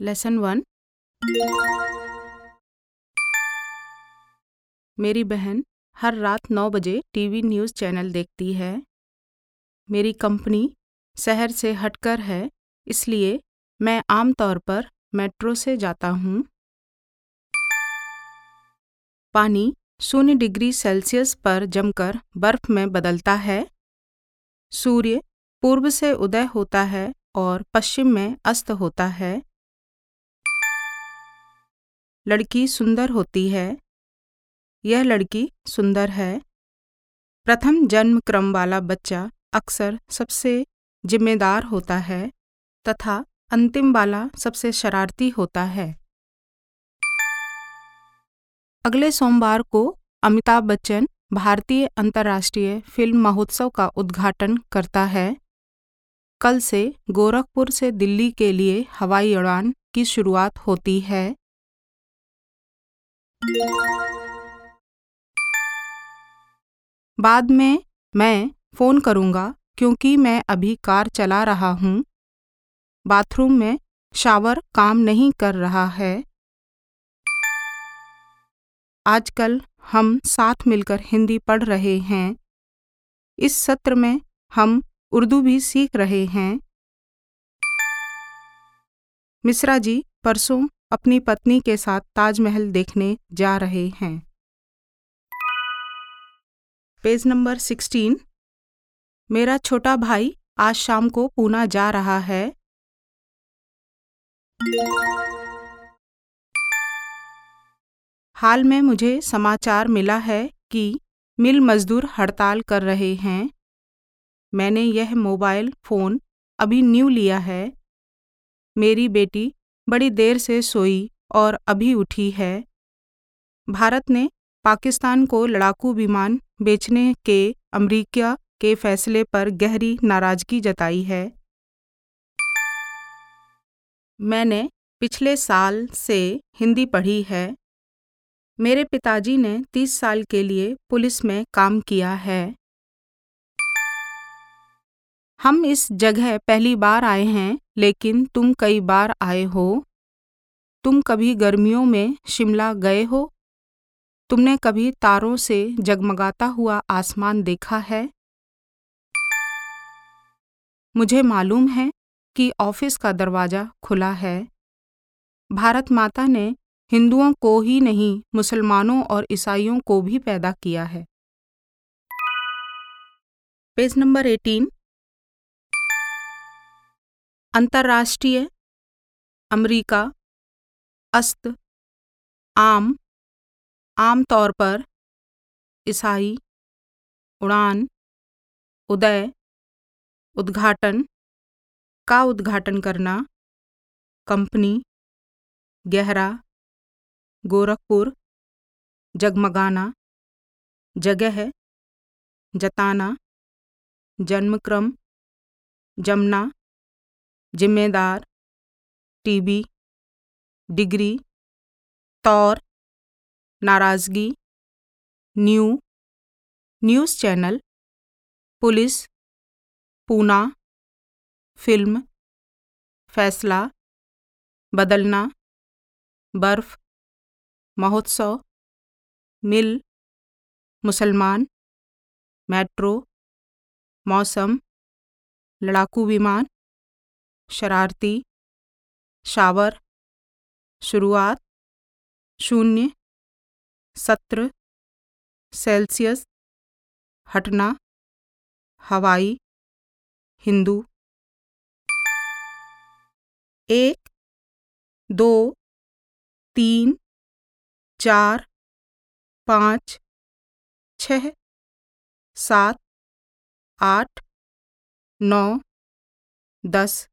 Lesson one मेरी बहन हर रात नौ बजे टीवी न्यूज़ चैनल देखती है। मेरी कंपनी शहर से हटकर है, इसलिए मैं आमतौर पर मेट्रो से जाता हूँ। पानी शून्य डिग्री सेल्सियस पर जमकर बर्फ़ में बदलता है। सूर्य पूर्व से उदय होता है और पश्चिम में अस्त होता है। लड़की सुंदर होती है। यह लड़की सुंदर है। प्रथम जन्म क्रम वाला बच्चा अक्सर सबसे जिम्मेदार होता है तथा अंतिम वाला सबसे शरारती होता है। अगले सोमवार को अमिताभ बच्चन भारतीय अंतर्राष्ट्रीय फ़िल्म महोत्सव का उद्घाटन करता है। कल से गोरखपुर से दिल्ली के लिए हवाई उड़ान की शुरुआत होती है। बाद में मैं फ़ोन करूँगा क्योंकि मैं अभी कार चला रहा हूँ। बाथरूम में शावर काम नहीं कर रहा है। आजकल हम साथ मिलकर हिंदी पढ़ रहे हैं। इस सत्र में हम उर्दू भी सीख रहे हैं। मिश्रा जी परसों अपनी पत्नी के साथ ताजमहल देखने जा रहे हैं। Page number sixteen. मेरा छोटा भाई आज शाम को पूना जा रहा है। हाल में मुझे समाचार मिला है कि मिल मजदूर हड़ताल कर रहे हैं। मैंने यह मोबाइल फ़ोन अभी न्यू लिया है। मेरी बेटी बड़ी देर से सोई और अभी उठी है। भारत ने पाकिस्तान को लड़ाकू विमान बेचने के अमरीका के फैसले पर गहरी नाराज़गी जताई है। मैंने पिछले साल से हिंदी पढ़ी है। मेरे पिताजी ने तीस साल के लिए पुलिस में काम किया है। हम इस जगह पहली बार आए हैं, लेकिन तुम कई बार आए हो। तुम कभी गर्मियों में शिमला गए हो? तुमने कभी तारों से जगमगाता हुआ आसमान देखा है? मुझे मालूम है कि ऑफ़िस का दरवाज़ा खुला है। भारत माता ने हिंदुओं को ही नहीं, मुसलमानों और ईसाइयों को भी पैदा किया है। Page number eighteen. अंतर्राष्ट्रीय, अमेरिका, अस्त, आम आम तौर पर, ईसाई, उड़ान, उदय, उद्घाटन, का उद्घाटन करना, कंपनी, गहरा गोरखपुर, जगमगाना, जगह, जताना, जन्मक्रम, जमना, जिम्मेदार, टीबी, डिग्री, तौर, नाराज़गी, new, news channel, police, Poona, film, फैसला, बदलना, बर्फ़ महोत्सव, मिल, मुसलमान, मेट्रो, मौसम, लड़ाकू विमान, शरारती, शावर, शुरुआत, शून्य, सत्र, सेल्सियस, हटना, हवाई, हिंदू। एक, दो, तीन चार पाँच छः सात आठ नौ दस।